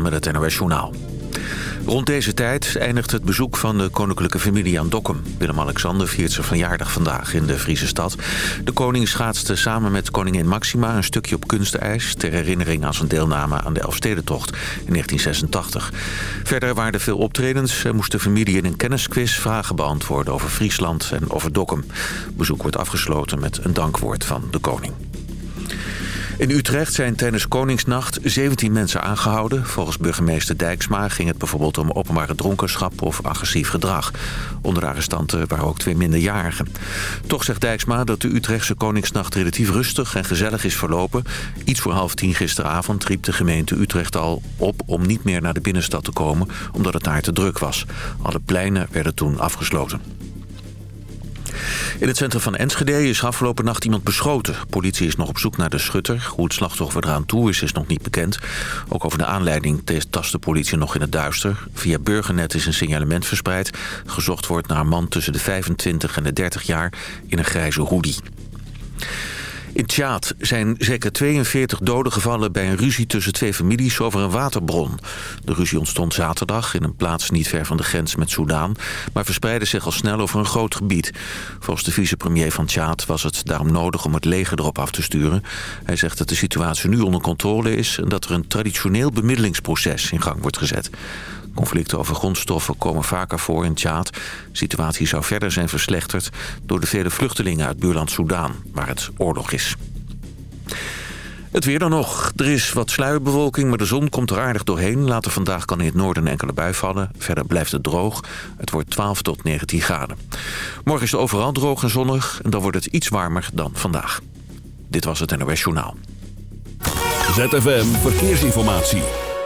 Met het NOS Journaal. Rond deze tijd eindigt het bezoek van de koninklijke familie aan Dokkum. Willem-Alexander viert zijn verjaardag vandaag in de Friese stad. De koning schaatste samen met koningin Maxima een stukje op kunstijs... ter herinnering aan zijn deelname aan de Elfstedentocht in 1986. Verder waren er veel optredens en moest de familie in een kennisquiz vragen beantwoorden... over Friesland en over Dokkum. Bezoek wordt afgesloten met een dankwoord van de koning. In Utrecht zijn tijdens Koningsnacht 17 mensen aangehouden. Volgens burgemeester Dijksma ging het bijvoorbeeld om openbare dronkenschap of agressief gedrag. Onder de arrestanten waren ook twee minderjarigen. Toch zegt Dijksma dat de Utrechtse Koningsnacht relatief rustig en gezellig is verlopen. Iets voor half tien gisteravond riep de gemeente Utrecht al op om niet meer naar de binnenstad te komen omdat het daar te druk was. Alle pleinen werden toen afgesloten. In het centrum van Enschede is afgelopen nacht iemand beschoten. Politie is nog op zoek naar de schutter. Hoe het slachtoffer eraan toe is, is nog niet bekend. Ook over de aanleiding tast de politie nog in het duister. Via Burgernet is een signalement verspreid. Gezocht wordt naar een man tussen de 25 en de 30 jaar in een grijze hoodie. In Tjaat zijn zeker 42 doden gevallen bij een ruzie tussen twee families over een waterbron. De ruzie ontstond zaterdag in een plaats niet ver van de grens met Soudaan, maar verspreidde zich al snel over een groot gebied. Volgens de vicepremier van Tjaat was het daarom nodig om het leger erop af te sturen. Hij zegt dat de situatie nu onder controle is en dat er een traditioneel bemiddelingsproces in gang wordt gezet. Conflicten over grondstoffen komen vaker voor in Tjaad. De situatie zou verder zijn verslechterd door de vele vluchtelingen uit buurland Soudaan, waar het oorlog is. Het weer dan nog. Er is wat sluierbewolking, maar de zon komt er aardig doorheen. Later vandaag kan in het noorden enkele bui vallen. Verder blijft het droog. Het wordt 12 tot 19 graden. Morgen is het overal droog en zonnig. En dan wordt het iets warmer dan vandaag. Dit was het NOS Journaal. ZFM Verkeersinformatie.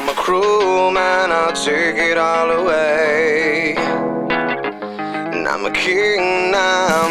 I'm a cruel man, I'll take it all away. And I'm a king, now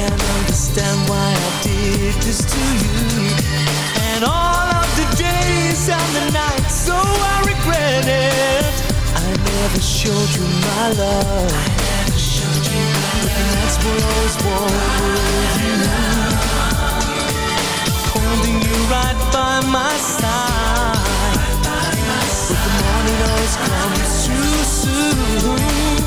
can't understand why I did this to you. And all of the days and the nights So I regret it. I never showed you my love. I never showed you my love. And that's what I always you, Holding you right by my side. But the morning always comes too soon.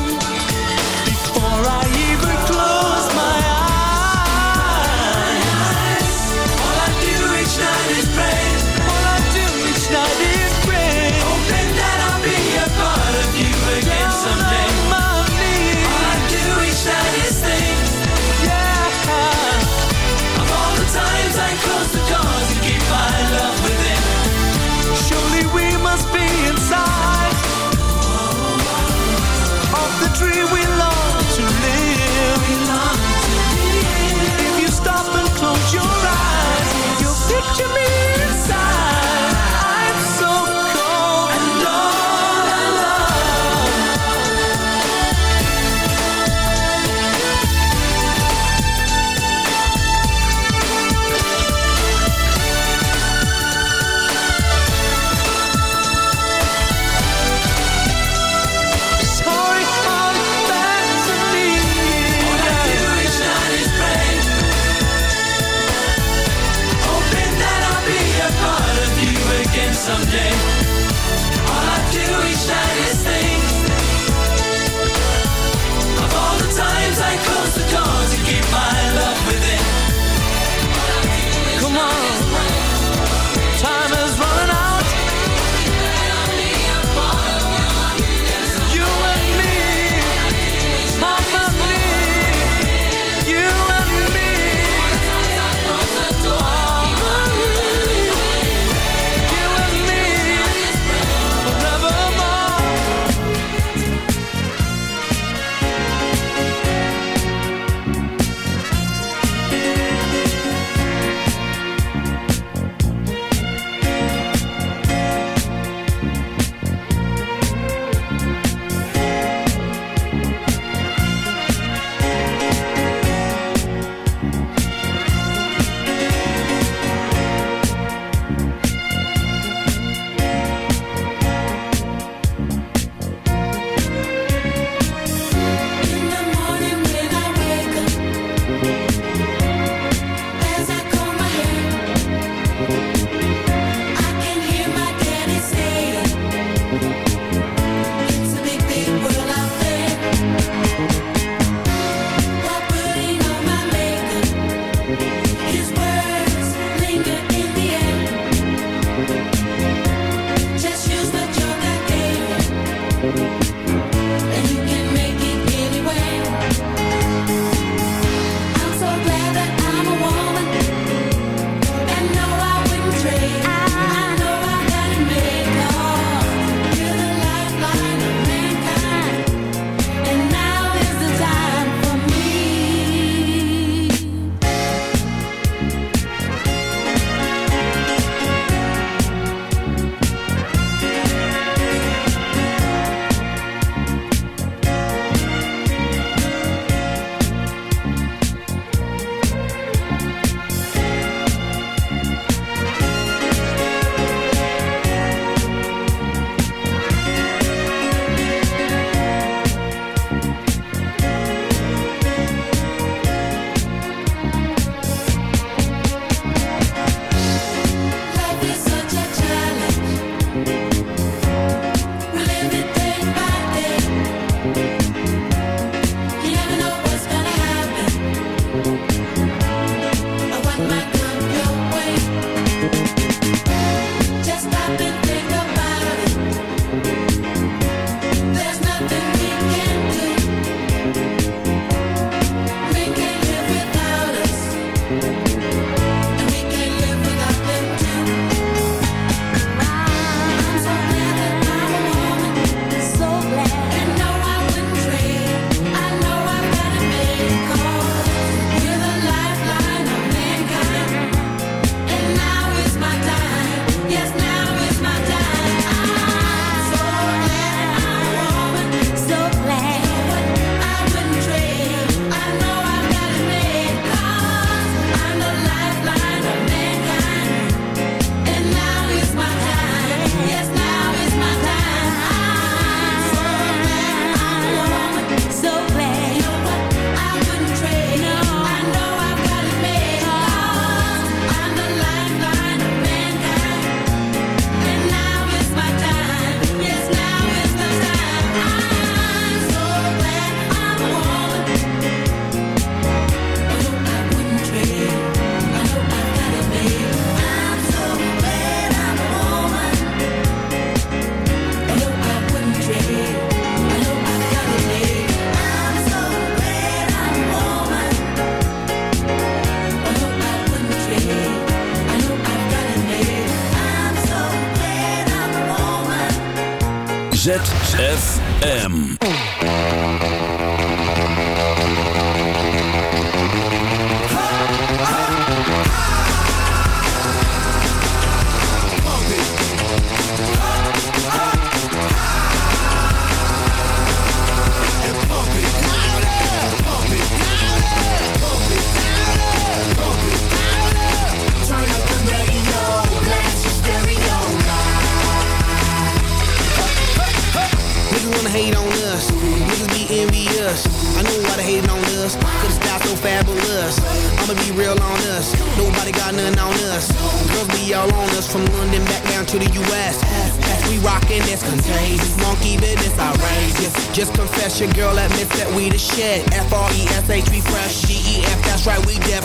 Us. Niggas be envious. I know why they hating on us. Cause the style so fabulous. I'ma be real on us. Nobody got nothing on us. Girls be all on us from London back down to the US. As we rockin', it's contagious. Monkey business outrageous. Just confess your girl admits that we the shit. F-R-E-S-H, we fresh. G-E-F, that's right, we def.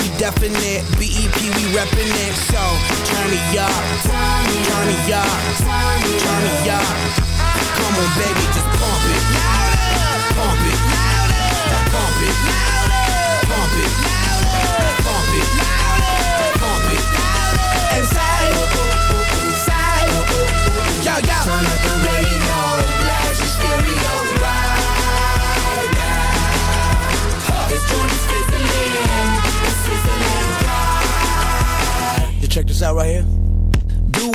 We definite. B-E-P, we reppin' it. So, turn me up. Turn me up. Turn me up. Come on, baby, just pump it. Louder. Pump it. Louder. Pump it. Louder. Pump it. Louder. Pump it. Louder. Pump it. Louder. And say, say, yo, yo. Turn up the radio, blast stereo right now. This joint is fizzling, it's sizzling right. You check this out right here.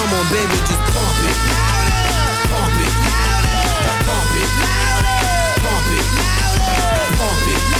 Come on, baby, just pump it. Pump it. Louder. Pump it. Louder. Pump it. Louder. Pump it. Pump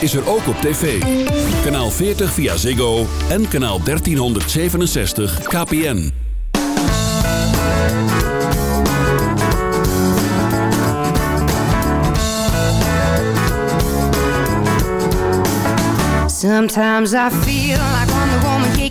Is er ook op tv. Kanaal 40 via Ziggo en kanaal 1367 KPN. Sometimes I feel like I'm the woman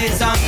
It's on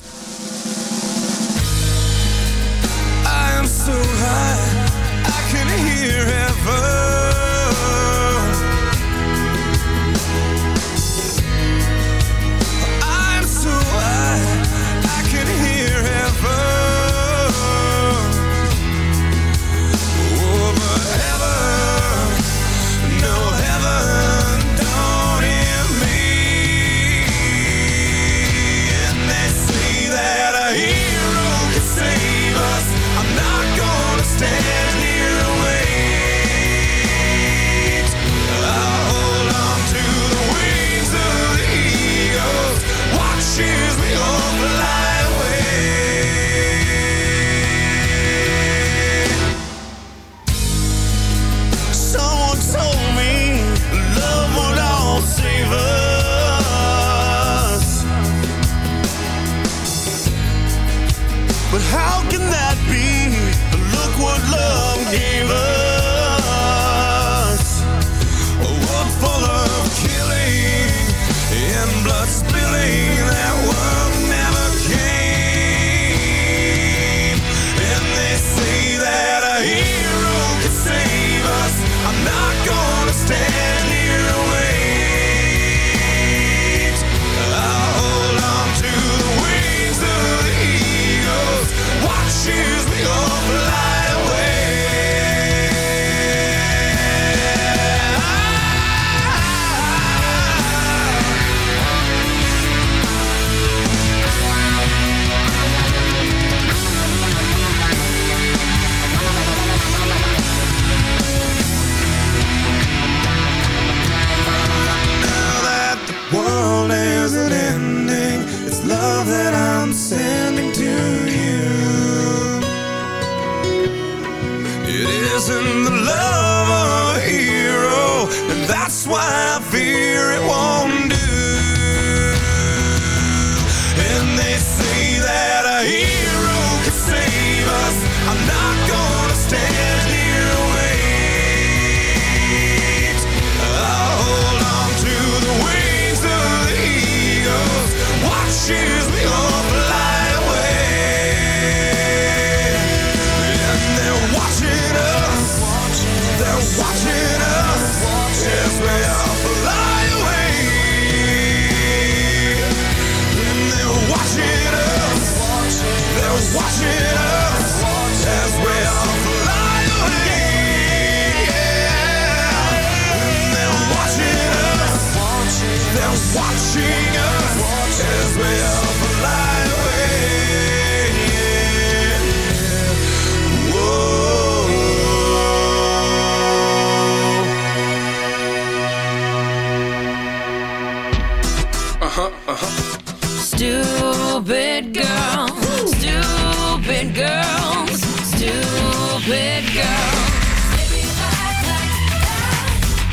Stupid girls, stupid girls, stupid girls.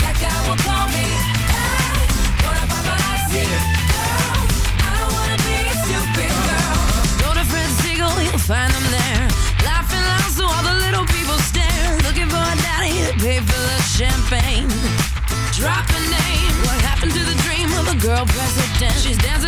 That guy will call me. Girl, I don't wanna be a stupid girl. Go to you'll find them there. Laughing loud so all the little people stare. Looking for a daddy to pay for the champagne. Drop a name. What happened to the dream of a girl president? She's dancing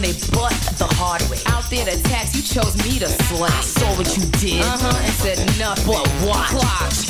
On their butt the hard way. Out there to tax, you chose me to slay. I saw what you did, uh-huh, and said nothing. But what? Clock, chin and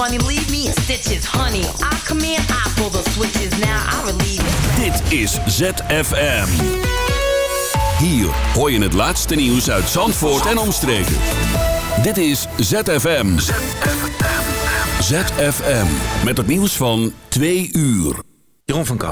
funny, leave me in stitches. Honey, I come in, I pull the switches. Now I relieve it. Dit is ZFM. Hier hoor je het laatste nieuws uit Zandvoort en omstreken. Dit is ZFM. ZFM. Met het nieuws van 2 uur. Jeroen van Kam